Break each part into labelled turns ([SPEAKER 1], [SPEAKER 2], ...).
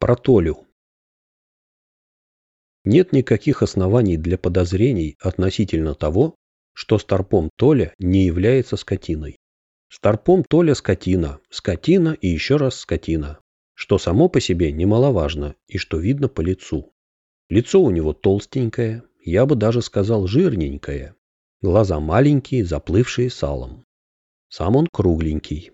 [SPEAKER 1] Про Толю. Нет никаких оснований для подозрений относительно того, что Старпом Толя не является скотиной. Старпом Толя скотина, скотина и еще раз скотина, что само по себе немаловажно и что видно по лицу. Лицо у него толстенькое, я бы даже сказал жирненькое, глаза маленькие, заплывшие салом. Сам он кругленький.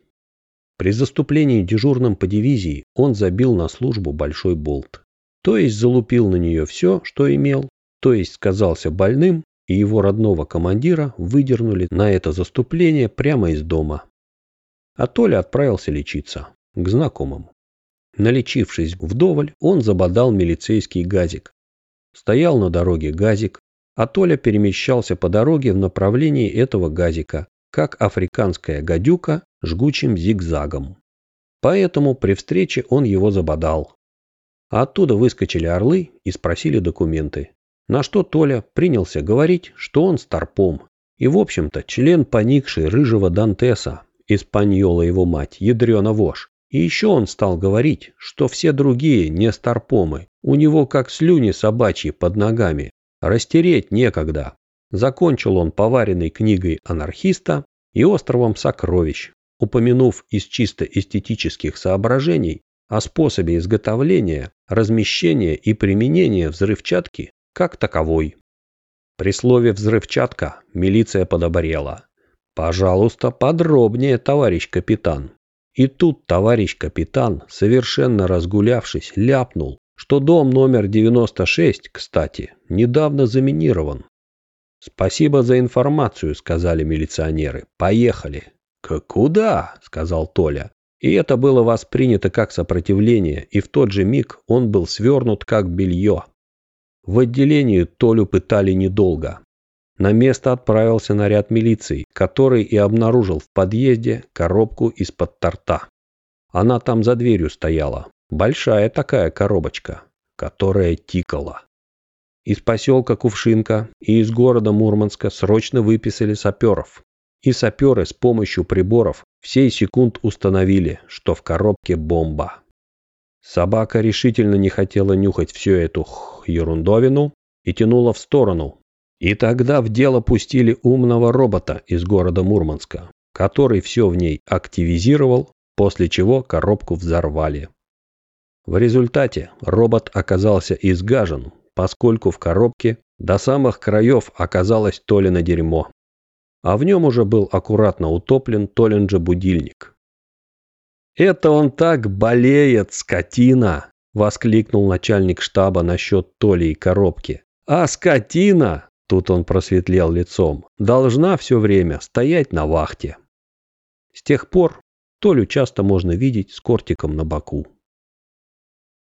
[SPEAKER 1] При заступлении дежурным по дивизии он забил на службу большой болт. То есть залупил на нее все, что имел, то есть сказался больным, и его родного командира выдернули на это заступление прямо из дома. А Толя отправился лечиться, к знакомым. Налечившись вдоволь, он забодал милицейский газик. Стоял на дороге газик, а Толя перемещался по дороге в направлении этого газика, как африканская гадюка жгучим зигзагом. Поэтому при встрече он его забодал, а оттуда выскочили орлы и спросили документы. На что Толя принялся говорить, что он старпом. И, в общем-то, член поникший рыжего Дантеса, испаньола его мать, ядрена вошь. И еще он стал говорить, что все другие не старпомы, у него как слюни собачьи под ногами, растереть некогда. Закончил он поваренной книгой анархиста и островом сокровищ, упомянув из чисто эстетических соображений о способе изготовления, размещения и применения взрывчатки как таковой. При слове «взрывчатка» милиция подобрела. «Пожалуйста, подробнее, товарищ капитан». И тут товарищ капитан, совершенно разгулявшись, ляпнул, что дом номер 96, кстати, недавно заминирован. «Спасибо за информацию», — сказали милиционеры. «Поехали». «Куда?» — сказал Толя. И это было воспринято как сопротивление, и в тот же миг он был свернут как белье. В отделении Толю пытали недолго. На место отправился наряд милиции, который и обнаружил в подъезде коробку из-под торта. Она там за дверью стояла. Большая такая коробочка, которая тикала. Из поселка Кувшинка и из города Мурманска срочно выписали саперов. И саперы с помощью приборов в сей секунд установили, что в коробке бомба. Собака решительно не хотела нюхать всю эту ерундовину и тянула в сторону. И тогда в дело пустили умного робота из города Мурманска, который все в ней активизировал, после чего коробку взорвали. В результате робот оказался изгажен, поскольку в коробке до самых краев оказалось Толино дерьмо а в нем уже был аккуратно утоплен Толлинджа будильник. «Это он так болеет, скотина!» – воскликнул начальник штаба насчет Толи и коробки. «А скотина!» – тут он просветлел лицом. «Должна все время стоять на вахте». С тех пор Толю часто можно видеть с кортиком на боку.